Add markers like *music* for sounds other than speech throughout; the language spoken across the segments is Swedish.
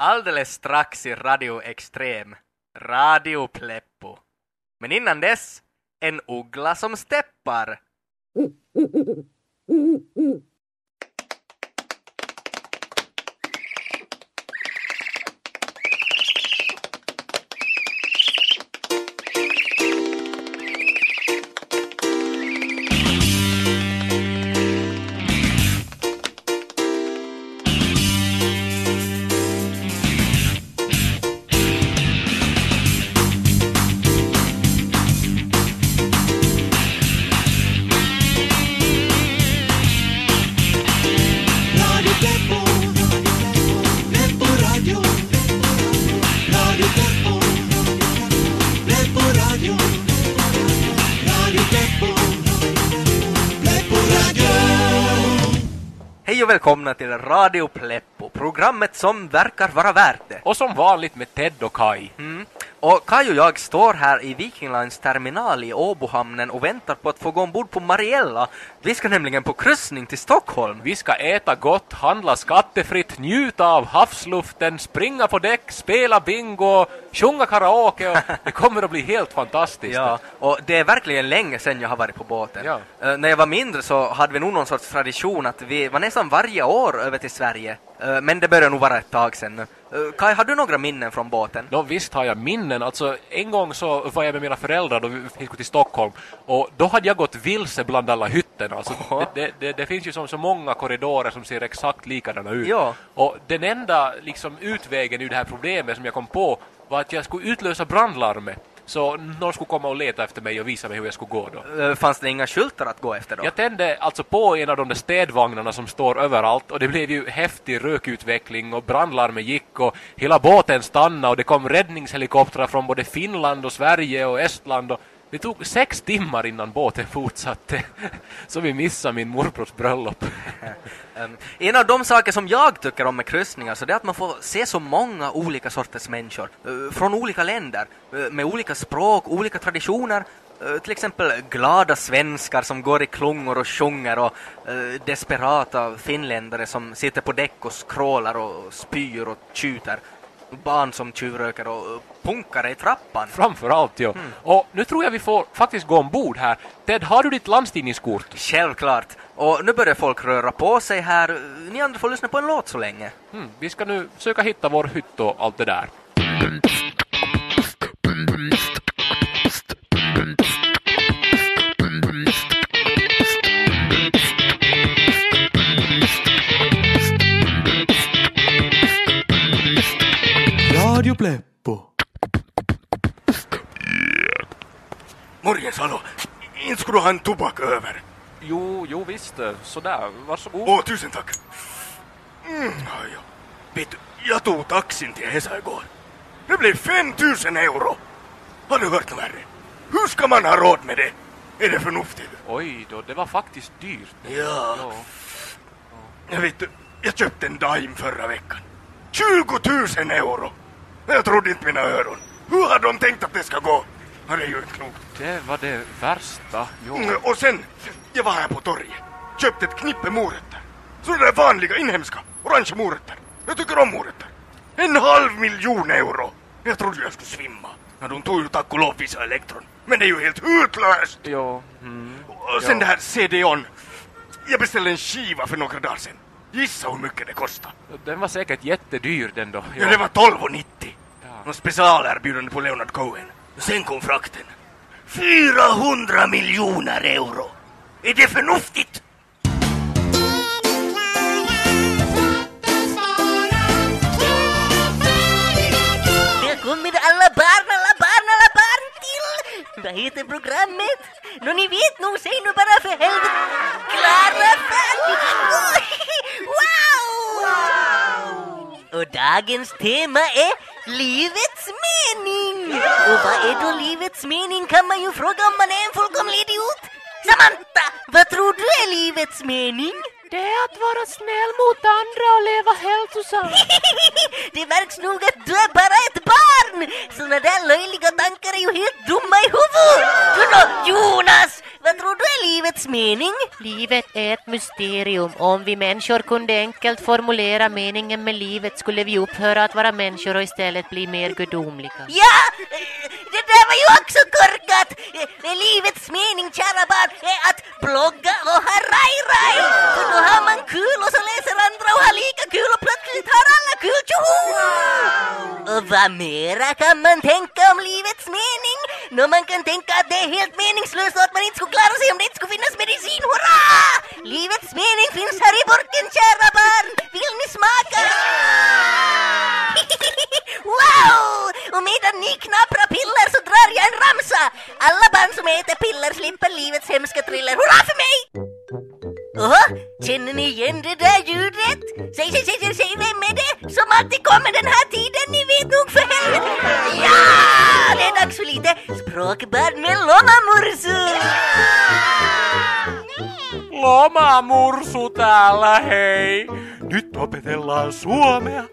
Alldeles strax i Radio Extrem. Radio Pleppo. Men innan dess, en uggla som steppar. *laughs* Hej och välkomna till Radio Pleppo, programmet som verkar vara värt det. Och som vanligt med Ted och Kai. Mm. Och Kaj och jag står här i Viking Lines terminal i Åbohamnen och väntar på att få gå ombord på Mariella. Vi ska nämligen på kryssning till Stockholm. Vi ska äta gott, handla skattefritt, njuta av havsluften, springa på däck, spela bingo, sjunga karaoke och *laughs* det kommer att bli helt fantastiskt. Ja, och det är verkligen länge sedan jag har varit på båten. Ja. Eh, när jag var mindre så hade vi nog någon sorts tradition att vi var nästan varje år över till Sverige. Eh, men det börjar nog vara ett tag sedan. Uh, Kai, har du några minnen från båten? Nå, visst har jag minnen. Alltså, en gång så var jag med mina föräldrar då vi gå till Stockholm och då hade jag gått vilse bland alla hytterna. Alltså, det, det, det, det finns ju som så många korridorer som ser exakt likadana ut. Ja. Och den enda liksom, utvägen ur det här problemet som jag kom på var att jag skulle utlösa brandlarmet. Så någon skulle komma och leta efter mig och visa mig hur jag skulle gå då. Uh, fanns det inga skyltar att gå efter då? Jag tände alltså på en av de där städvagnarna som står överallt och det blev ju häftig rökutveckling och brandlarmet gick och hela båten stannade och det kom räddningshelikoptrar från både Finland och Sverige och Estland och det tog sex timmar innan båten fortsatte. *laughs* Så vi missade min morbrors bröllop. *laughs* En av de saker som jag tycker om med kryssningar så det är att man får se så många olika sorters människor eh, från olika länder eh, med olika språk, olika traditioner. Eh, till exempel glada svenskar som går i klungor och sjunger och desperata finländare som sitter på däck och skrålar och spyr och tjuter. Barn som tjuvröker och eh, punkare i trappan. Framför allt, ja. Och nu tror jag vi får faktiskt gå ombord här. Ted, har du ditt landstigningskort? Självklart. Och nu börjar folk röra på sig här. Ni andra får lyssna på en låt så länge. Mm, vi ska nu söka hitta vår hytt och allt det där. Pleppo. Morgens, hallå! Inte skulle du ha en tobak över? Jo, jo visst. eh, Sådär. Varsågod. Åh, tusen tack! Mm, ja, ja. Vet du, jag tog taxin till Hesa igår. Det blev 5000 euro! Har du hört något värre? Hur ska man ha råd med det? Är det förnuftigt? Oj då, det var faktiskt dyrt. Ja. Ja. Jag vet du, jag köpte en Daim förra veckan. 20 000 euro! Jag trodde inte mina öron. Hur har de tänkt att det ska gå? Ja, det är ju inte klokt. Det var det värsta. Jo. Mm, Och sen, jag var här på torget. Köpte ett knippe morötter. Sådana där vanliga inhemska, orange morötter. Jag tycker om morötter. En halv miljon euro. Jag trodde jag skulle svimma. Ja, de tog ju tack och lov vissa elektron. Men det är ju helt hutlöst. Jo. Mm. Och sen Ja. det här CD-on. Jag beställde en skiva för några dagar sedan. Gissa hur mycket det kostade. Den var säkert jättedyr den då. Ja, det var 12,90. Något specialerbjudande på Leonard Cohen. Sen kom frakten. 400 miljoner euro. Är det förnuftigt? Välkommen alla barn, alla barn, alla barn till... Vad heter programmet? Nå, ni vet nog, säg nu bara för helvete. Klara Fanny! Wow! Och dagens tema är livets mening. Och vad är då livets mening kan man ju fråga om man är en fullkomlig idiot. Samantha, vad tror du är livets mening? Det är att vara snäll mot andra och leva hälsosamt. *laughs* Det märks nog att du är bara ett barn! Såna där löjliga tankar är ju helt dumma i huvudet! Då, Jonas! Vad tror du är livets mening? Livet är ett mysterium. Om vi människor kunde enkelt formulera meningen med livet skulle vi upphöra att vara människor och istället bli mer gudomliga. Ja, eh, det där var ju också korkat! Eh, Livets mening, kära barn, är att blogga vad mera kan man tänka om livets mening? Nå, man kan tänka att det är helt meningslöst och att man inte skulle klara sig om det inte skulle finnas medicin, hurra! Livets mening finns här i burken, kära barn! Vill ni smaka? *laughs* wow! Och medan ni knaprar piller så drar jag en ramsa! Alla barn som äter piller slipper livets hemska thriller. Hurra för mig! Åh, känner ni igen det där ljudet? Säg, säg, säg, säg, vem är det som alltid kommer den här tiden? Ni vet nog för helvete! Ja! Det är dags för lite språkbad med Lomamursu! Lomamursu täällä, hei! Nyt opetellaan suomea.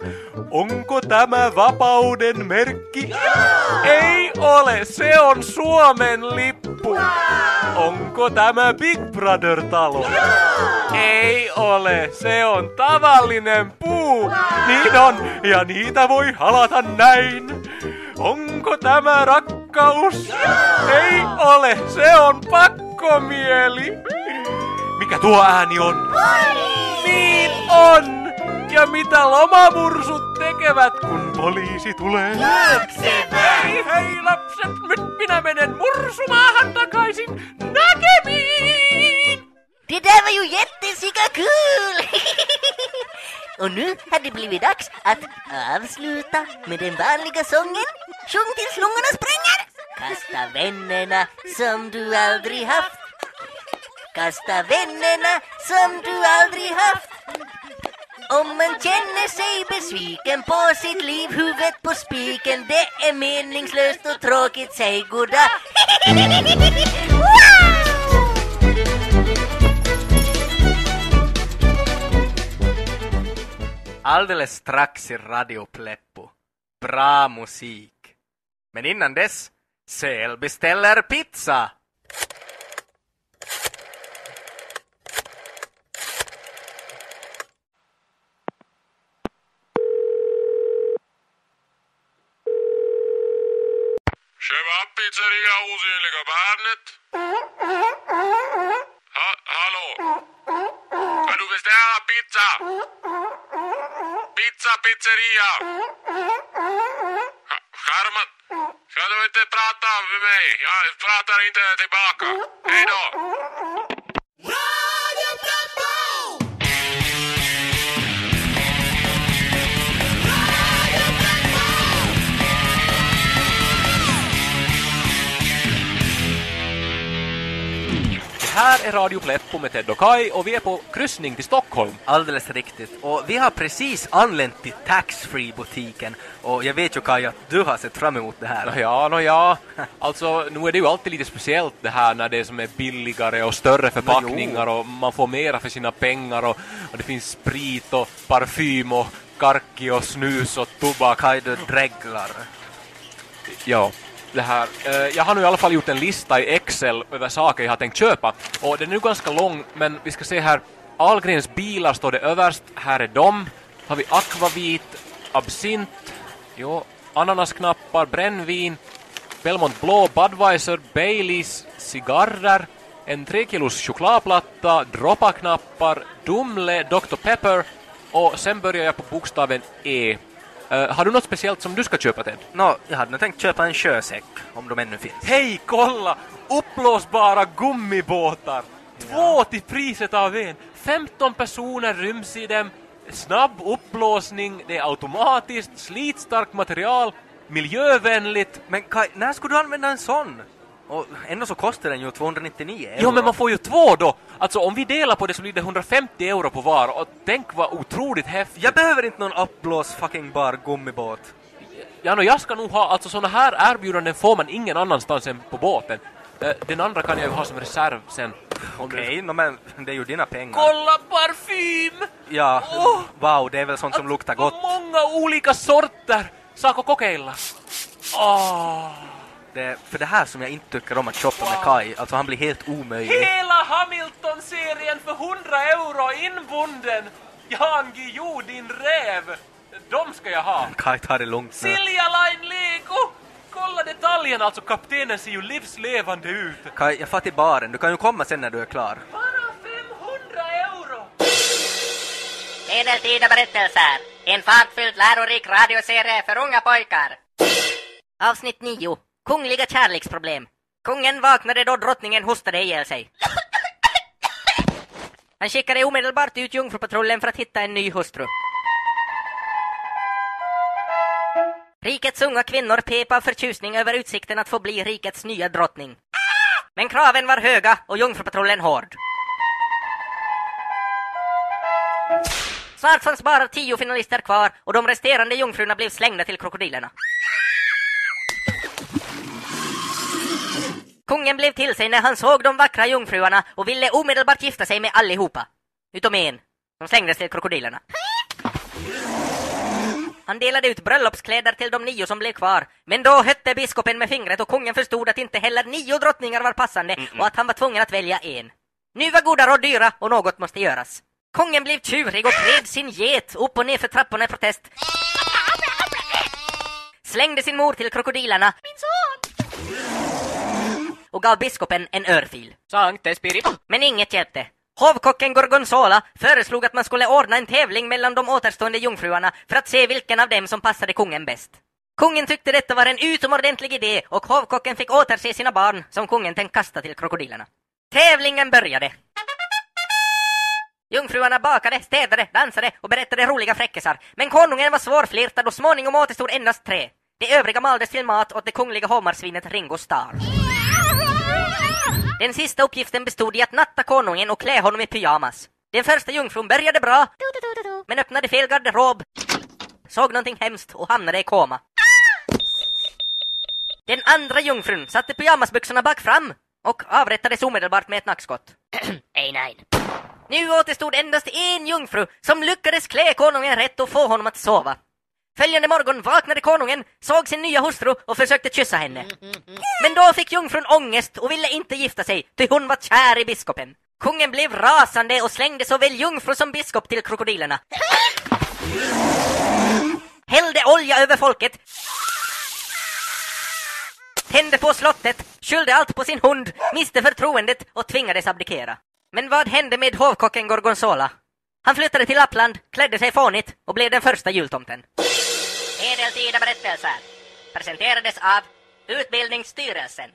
Onko tämä vapauden merkki? Ei ole, se on Suomen lippu. Onko tämä Big Brother-talo? Ei ole, se on tavallinen puu. Niin on, ja niitä voi halata näin. Onko tämä rakkaus? Ei ole, se on pakkomieli. Mikä tuo ääni on? Niin on! Ja mitä lomamursut tekevät, kun poliisi tulee? Hei, hei lapset, nyt minä menen mursumaahan takaisin. Näkemiin! Det där var ju jättesika kul! *laughs* Och nu har det blivit dags att avsluta med den vanliga sången. Sjung tills lungorna spränger! Kasta vännerna som du aldrig haft. Kasta vännerna som du aldrig haft. Om man känner sig besviken på sitt liv, huvudet på spiken, det är meningslöst och tråkigt, säg goddag. *laughs* Alldeles strax i Radio Pleppo. Bra musik. Men innan dess, Säl beställer pizza! Kebab pizzeria osynliga barnet. Ha, hallå? Kan du beställa pizza? Pizza pizzeria. Ha, Charman, kan du inte prata med mig? Jag pratar inte tillbaka. Hej då. Är Radio Pleppo med Ted och Kai och vi är på kryssning till Stockholm. Alldeles riktigt. Och vi har precis anlänt till taxfree-butiken. Och jag vet ju Kaj att du har sett fram emot det här. Ja, nå ja. Alltså, nu är det ju alltid lite speciellt det här när det är som är billigare och större förpackningar och man får mera för sina pengar och, och det finns sprit och parfym och karki och snus och tobak. Kaj, du dreglar. Ja, det här. Eh, jag har nu i alla fall gjort en lista i Excel över saker jag har tänkt köpa. Och den är nu ganska lång, men vi ska se här. Ahlgrens bilar står det överst. Här är de. Har vi akvavit, absint, jo, ananasknappar, brännvin, Belmont Blå, Budweiser, Baileys, cigarrer, en 3 kilos chokladplatta, droppaknappar, Dumle, Dr. Pepper och sen börjar jag på bokstaven E. Eh, har du något speciellt som du ska köpa Ted? Nå, jag hade nog tänkt köpa en sjösäck, om de ännu finns. Hej, kolla! Uppblåsbara gummibåtar! Två till priset av en. 15 personer ryms i dem. Snabb uppblåsning, det är automatiskt, slitstarkt material, miljövänligt. Men Kaj, när skulle du använda en sån? Och ändå så kostar den ju 299 euro. Jo, men man får ju två då! Alltså om vi delar på det så blir det 150 euro på var och tänk vad otroligt häftigt. Jag behöver inte någon uppblås fucking bar gummibåt. Ja, no, jag ska nog ha, alltså såna här erbjudanden får man ingen annanstans än på båten. Eh, Den andra kan jag ju ha som reserv sen. Okej, nå, men det är ju dina pengar. Kolla parfym! Ja, Åh! wow, det är väl sånt som luktar Vad gott. många olika sorter! Saako kokeilla? Åh! Det för det här som jag inte tycker om att shoppa med Kai. Alltså han blir helt omöjlig. Hela Hamilton-serien för 100 euro inbunden! Jan Guillou, din räv! De ska jag ha! Kai tar det lugnt nu. Silja Line Lego! Kolla detaljen, alltså kaptenen ser ju livslevande ut! Kai, jag far till baren. Du kan ju komma sen när du är klar. Bara 500 euro! Medeltida berättelser. En fartfylld lärorik radioserie för unga pojkar. Avsnitt 9. Kungliga kärleksproblem. Kungen vaknade då drottningen hostade ihjäl sig. Han skickade omedelbart ut jungfrupatrullen för att hitta en ny hustru. Rikets unga kvinnor pep av förtjusning över utsikten att få bli rikets nya drottning. Men kraven var höga och jungfrupatrullen hård. Snart fanns bara tio finalister kvar och de resterande jungfrurna blev slängda till krokodilerna. Kungen blev till sig när han såg de vackra jungfruarna och ville omedelbart gifta sig med allihopa. Utom en, som slängdes till krokodilerna. Han delade ut bröllopskläder till de nio som blev kvar, men då hötte biskopen med fingret och kungen förstod att inte heller nio drottningar var passande och att han var tvungen att välja en. Nu var goda råd dyra och något måste göras. Kungen blev tjurig och vred sin get upp och ner för trapporna i protest. Slängde sin mor till krokodilerna. Min son! Och gav biskopen en örfil. Sankte Spirit. Men inget hjälpte. Hovkocken Gorgonzola föreslog att man skulle ordna en tävling mellan de återstående jungfruarna för att se vilken av dem som passade kungen bäst. Kungen tyckte detta var en utomordentlig idé och hovkocken fick återse sina barn som kungen tänkt kasta till krokodilerna. Tävlingen började. Jungfruarna bakade, städade, dansade och berättade roliga fräckisar. Men konungen var svårflirtad och småningom återstod endast tre. De övriga maldes till mat åt det kungliga hovmarsvinet Ringo Starr. Den sista uppgiften bestod i att natta konungen och klä honom i pyjamas. Den första jungfrun började bra, men öppnade fel garderob, såg någonting hemskt och hamnade i koma. Den andra jungfrun satte pyjamasbyxorna bak fram och avrättades omedelbart med ett nackskott. *clears throat* Ej, nej. Nu återstod endast en jungfru som lyckades klä konungen rätt och få honom att sova. Följande morgon vaknade konungen, såg sin nya hustru och försökte kyssa henne. Men då fick jungfrun ångest och ville inte gifta sig, ty hon var kär i biskopen. Kungen blev rasande och slängde såväl jungfru som biskop till krokodilerna. Hällde olja över folket. Tände på slottet, skyllde allt på sin hund, miste förtroendet och tvingades abdikera. Men vad hände med hovkocken Gorgonzola? Han flyttade till Lappland, klädde sig fånigt och blev den första jultomten. Medeltida berättelser presenterades av Utbildningsstyrelsen.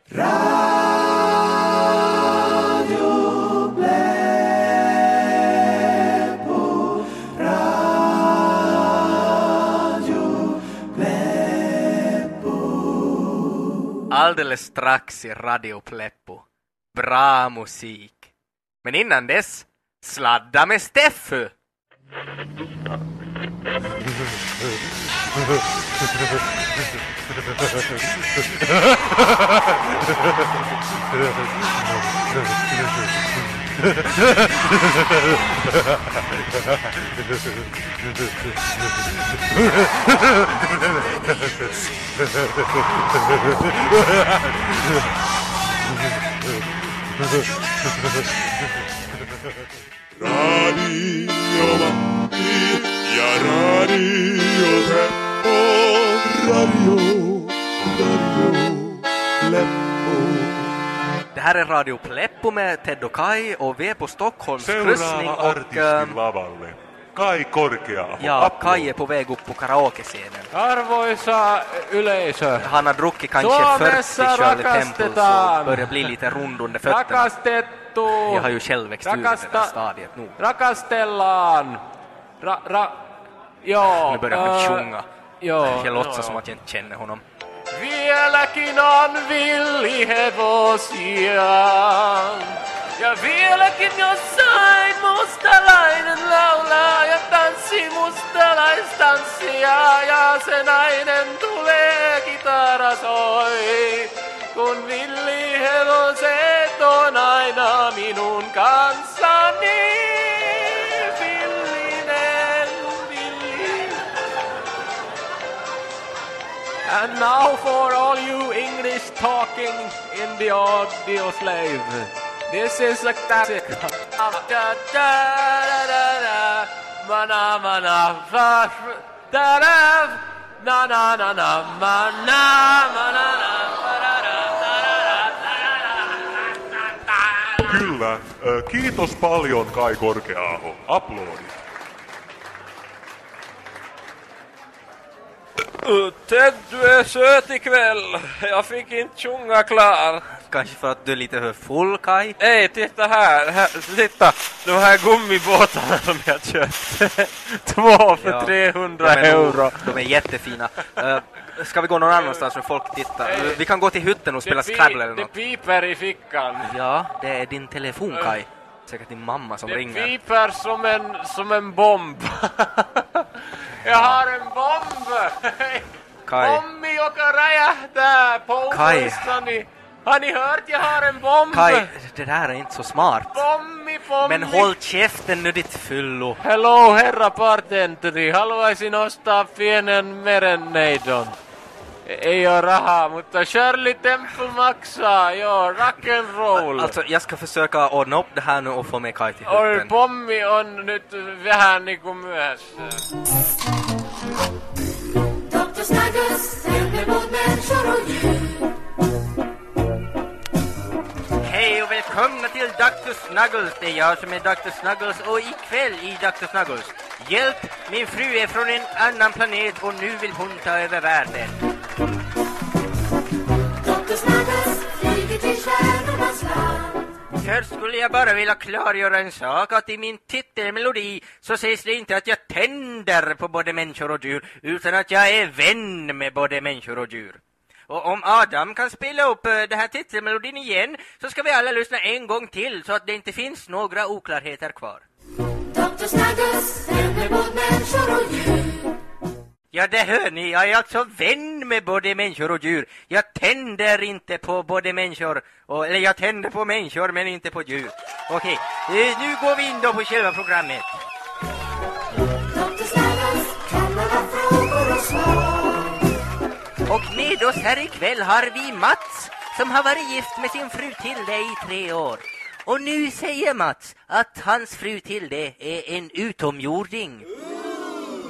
Alldeles strax i Radio Pleppo. Bra musik. Men innan dess, sladda med Steffo! Radio Matti ja Radio Pleppo. Radio, Radio Pleppo. Det här är Radio Pleppo med Ted och Kai och vi är på Stockholms kryssning Seuraava och... ähm, lavalle. Kai Korkeaho. ja, Applåd. Kai är på väg upp på karaokescenen. Arvoisa yleisö, Han har druckit kanske Suomessa 40 Shirley Temples rakastetaan. och börjar bli lite rund under fötterna. rakastettu, Jag har ju själv växt i det där stadiet nu. rakastellaan, ra, ra, joo, Nu börjar han äh, sjunga. joo, Jag låtsas joo. som att jag inte känner honom. Vieläkin on villihevosia. Ja vieläkin jossain mustalainen laulaa ja tanssii mustalaistanssia. Ja se nainen tulee kitara soi. Kun villihevoset on aina minun kanssani. now for all you English-talking India audio slave. This is a classic. da da da da mana na na na na Kyllä, kiitos paljon Kai Korkeaho. Aplodit. Ted, du är söt ikväll. Jag fick inte sjunga klar. Kanske för att du är lite för full, Kai? Hej, titta här. här. Titta, de här gummibåtarna som jag köpte. *laughs* Två för Ja, 300 de euro. De är jättefina. Uh, ska vi gå någon annanstans när folk tittar? Eh, Uh, vi kan gå till hytten och spela det, Scrabble eller det något. piper i fickan. Ja, det är din telefon, Eh. Kai. Säkert din mamma som Det ringer. piper som en, som en bomb. *laughs* jag har en bomb! Kai. Bombi joka räjähtää Kai. pousuissani. Har ni hört? Jag har en bomb! Kai, det där är inte så smart. Pommi, pommi! Men håll käften nu ditt fyllo. Hello, herra partenteri. Haluaisin ostaa pienen merenneidon. Ei oo rahaa, mutta Shirley Temple maksaa. Joo, rock'n'roll. Alltså, jag ska försöka ordna upp det här nu och få med Kai till Oi, hytten. pommi on nyt vähän niinku myöhässä. Dr. Snuggles sänder mot människor och djur. Hej och välkomna till Dr. Snuggles. Det är jag som är Dr. Snuggles och ikväll i Dr. Snuggles. Hjälp! Min fru är från en annan planet och nu vill hon ta över världen. Först skulle jag bara vilja klargöra en sak att i min titelmelodi så sägs det inte att jag tänder på både människor och djur utan att jag är vän med både människor och djur. Och om Adam kan spela upp eh, den här titelmelodin igen så ska vi alla lyssna en gång till så att det inte finns några oklarheter kvar. Dr. Snuggles sänder mot människor och djur. Ja, det hör ni. Jag är alltså vän med både människor och djur. Jag tänder inte på både människor, och, eller jag tänder på människor men inte på djur. Okej, okay. nu går vi in då på själva programmet. Och. Och med oss här ikväll har vi Mats som har varit gift med sin fru Tilde i tre år. Och nu säger Mats att hans fru Tilde är en utomjording.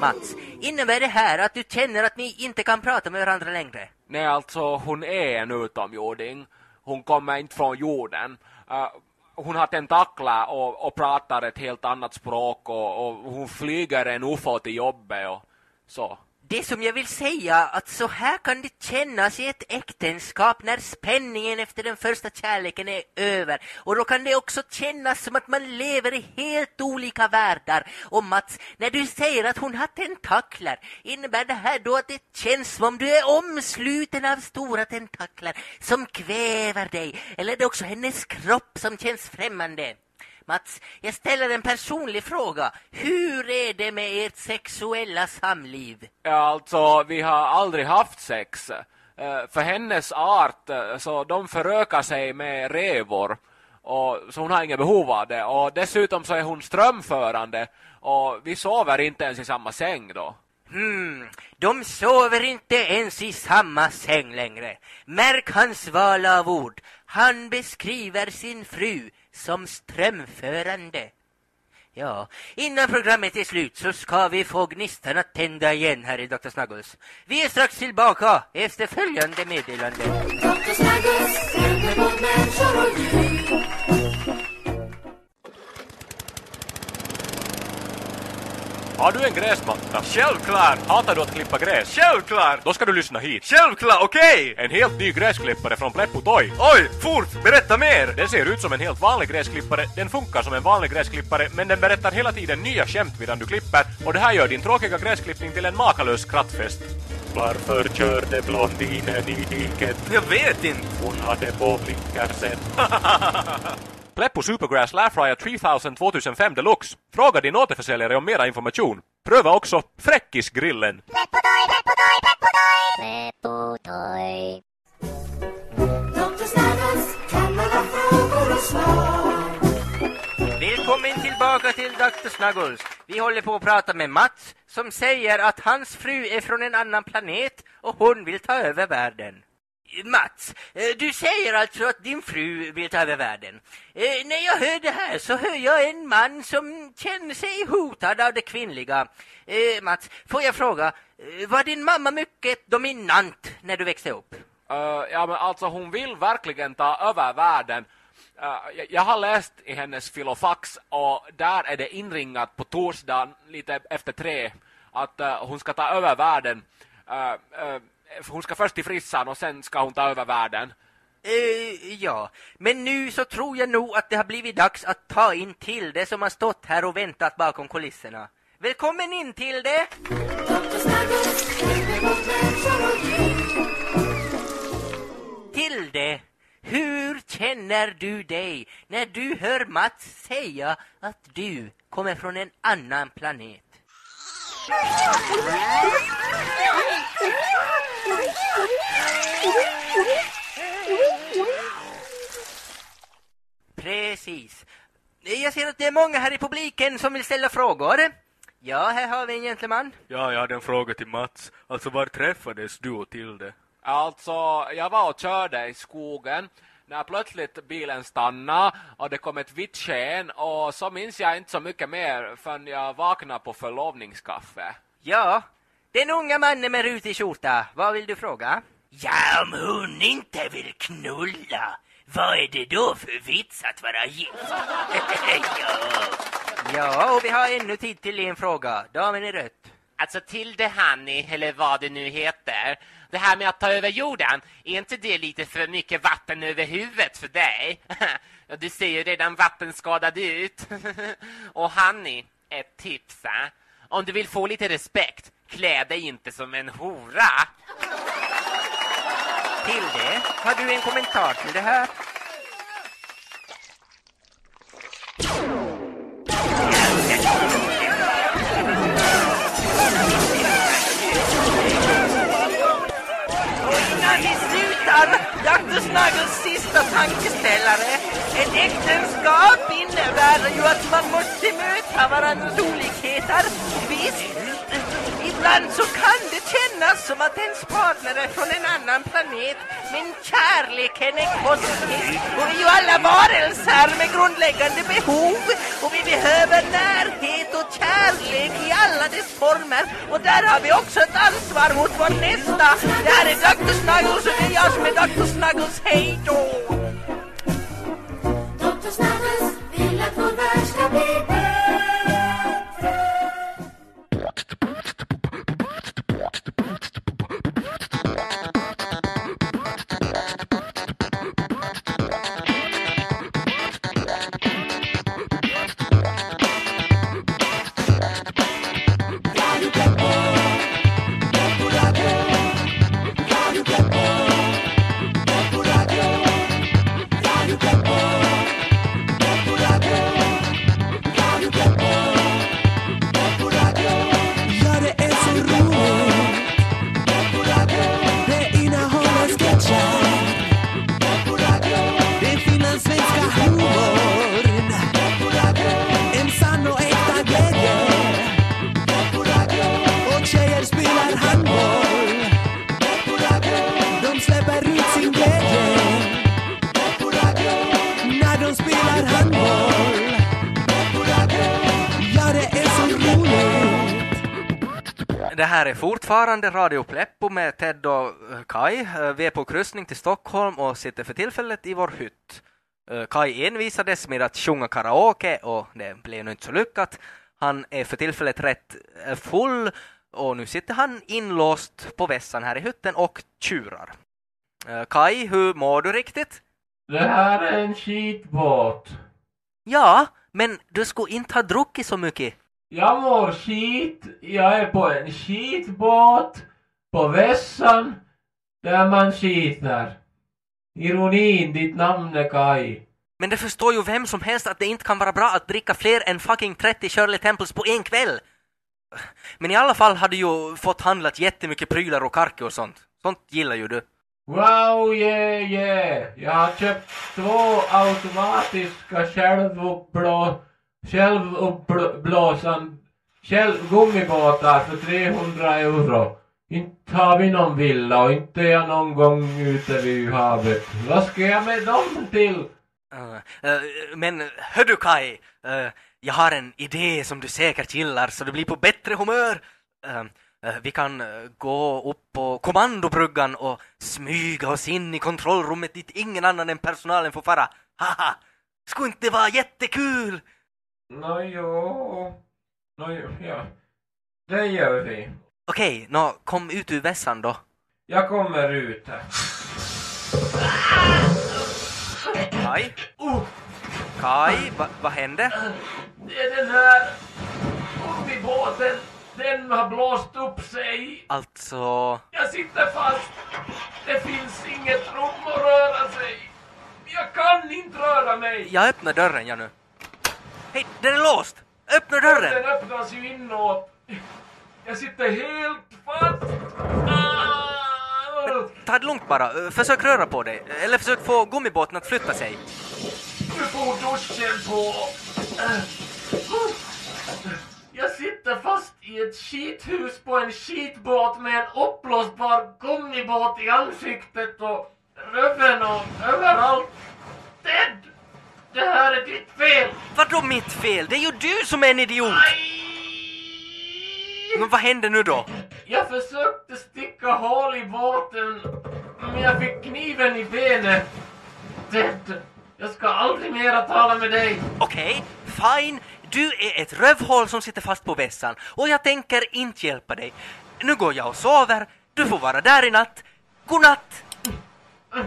Mats, innebär det här att du känner att ni inte kan prata med varandra längre? Nej, alltså hon är en utomjording. Hon kommer inte från jorden. Uh, hon har tentaklar och, och pratar ett helt annat språk och, och hon flyger en ufo till jobbet och så. Det som jag vill säga, att så här kan det kännas i ett äktenskap när spänningen efter den första kärleken är över. Och då kan det också kännas som att man lever i helt olika världar. Och Mats, när du säger att hon har tentakler, innebär det här då att det känns som om du är omsluten av stora tentakler som kväver dig? Eller är det också hennes kropp som känns främmande? Mats, jag ställer en personlig fråga. Hur är det med ert sexuella samliv? Ja, alltså vi har aldrig haft sex. Eh, för hennes art, eh, så de förökar sig med revor. Och, så hon har inget behov av det. Och dessutom så är hon strömförande. Och vi sover inte ens i samma säng då. Hmm, de sover inte ens i samma säng längre. Märk hans val av ord. Han beskriver sin fru som strömförande. Ja, innan programmet är slut så ska vi få gnistan att tända igen här i Dr. Snuggles. Vi är strax tillbaka efter följande meddelande. Dr. Snuggles sänder mot människor och djur. Har du en gräsmatta? Självklart! Hatar du att klippa gräs? Självklart! Då ska du lyssna hit. Självklart, okej! En helt ny gräsklippare från Pleppo Toy. Oj, fort! Berätta mer! Den ser ut som en helt vanlig gräsklippare, den funkar som en vanlig gräsklippare men den berättar hela tiden nya skämt medan du klipper och det här gör din tråkiga gräsklippning till en makalös skrattfest. Varför körde blondinen i diket? Jag vet inte! Hon hade *laughs* Pleppo Supergrass Riot 3000 2005 Deluxe. Fråga din återförsäljare om mera information. Pröva också Fräckisgrillen. Pleppotoy. Dr. Snuggles kan alla frågor och svar. Välkommen tillbaka till Dr. Snuggles. Vi håller på att prata med Mats som säger att hans fru är från en annan planet och hon vill ta över världen. Mats, eh, du säger alltså att din fru vill ta över världen. Eh, När jag hör det här så hör jag en man som känner sig hotad av det kvinnliga. Eh, Mats, får jag fråga, eh, var din mamma mycket dominant när du växte upp? Uh, ja, men alltså hon vill verkligen ta över världen. Uh, jag, jag har läst i hennes filofax och där är det inringat på torsdagen lite efter tre att uh, hon ska ta över världen. Uh, Eh, hon ska först till frissan och sen ska hon ta över världen. Eh, ja, men nu så tror jag nog att det har blivit dags att ta in till det som har stått här och väntat bakom kulisserna. Välkommen in till det! Tilde, Hur känner du dig när du hör Mats säga att du kommer från en annan planet? Precis. Jag ser att det är många här i publiken som vill ställa frågor. Ja, här har vi en gentleman. Ja, jag hade en fråga till Mats. Alltså, var träffades du och Tilde? Alltså, jag var och körde i skogen när plötsligt bilen stannade och det kom ett vitt sken och så minns jag inte så mycket mer förrän jag vaknade på förlovningskaffe. Ja, den unga mannen med rutig skjorta. Vad vill du fråga? Ja, om hon inte vill knulla, vad är det då för vits att vara gift? *laughs* ja. ja, och vi har ännu tid till en fråga. Damen i rött. Alltså till det Hanni, eller vad det nu heter. Det här med att ta över jorden, är inte det lite för mycket vatten över huvudet för dig? *laughs* Ja, du ser ju redan vattenskadad ut. *laughs* Och Hanni, ett tips. eh. Om du vill få lite respekt, klä dig inte som en hora. Till det, har du en kommentar till det här? Innan slutar, Dr. Snuggles sista tankeställare. Ett äktenskap innebär ju att man måste möta varandras olikheter. Visst, ibland så kan det kännas som att ens partner är från en annan planet. Men kärleken är kosmisk och vi är ju alla varelser med grundläggande behov. Och vi behöver närhet och kärlek i alla dess former. Och där har vi också ett ansvar mot vår nästa. Det här är Dr. Snuggles och det är jag som är Dr. Snuggles. Hej då! Dr. Snuggles vill att vår värld ska bli är fortfarande Radio Pleppo med Ted och eh, Kai. Eh, Vi är på kryssning till Stockholm och sitter för tillfället i vår hytt. Eh, Kai envisades med att sjunga karaoke och det blev nog inte så lyckat. Han är för tillfället rätt full och nu sitter han inlåst på vässan här i hytten och tjurar. Kai, hur mår du riktigt? Det här är en skitbåt. Ja, men du skulle inte ha druckit så mycket. Jag mår skit. Jag är på en skitbåt på vässan där man skiter. Ironin, ditt namn är Kai. Men det förstår ju vem som helst att det inte kan vara bra att dricka fler än fucking 30 Shirley Temples på en kväll. Men i alla fall har du ju fått handlat jättemycket prylar och karke och sånt. Sånt gillar ju du. Wow, yeah, yeah. Jag har köpt två automatiska själv självuppblåsande själv gummibåtar för 300 euro. Inte har vi någon villa och inte är jag någon gång ute vid havet. Vad ska jag med dem till? Uh, uh, men hördu Kai, uh, jag har en idé som du säkert gillar så du blir på bättre humör. Uh, uh, vi kan uh, gå upp på kommandobryggan och smyga oss in i kontrollrummet dit ingen annan än personalen får fara. Haha! Skulle inte det vara jättekul? Nå jo... Nå jo, ja. Det gör vi. Okej, nå kom ut ur vässan då. Jag kommer ut. Kai? Kai, va- vad hände? Det är den här gummibåten. Den har blåst upp sig. Alltså... Jag sitter fast. Det finns inget rum att röra sig. Jag kan inte röra mig. Jag öppnar dörren, jag nu. Hej, den är låst! Öppna dörren! Den öppnas ju inåt. Jag sitter helt fast. Ah! Ta det lugnt bara. Försök röra på dig. Eller försök få gummibåten att flytta sig. Nu får duschen på. Jag sitter fast i ett skithus på en skitbåt med en uppblåsbar gummibåt i ansiktet och röven och överallt. Ted! Det här är ditt fel! Vadå mitt fel? Det är ju du som är en idiot! Men vad hände nu då? Jag försökte sticka hål i båten, men jag fick kniven i benet. Ted, jag ska aldrig mera tala med dig. Okej, fine. Du är ett rövhål som sitter fast på vässan och jag tänker inte hjälpa dig. Nu går jag och sover. Du får vara där i natt. God natt! Ted,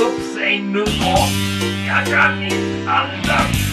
upp sig nu. Och jag kan inte andas,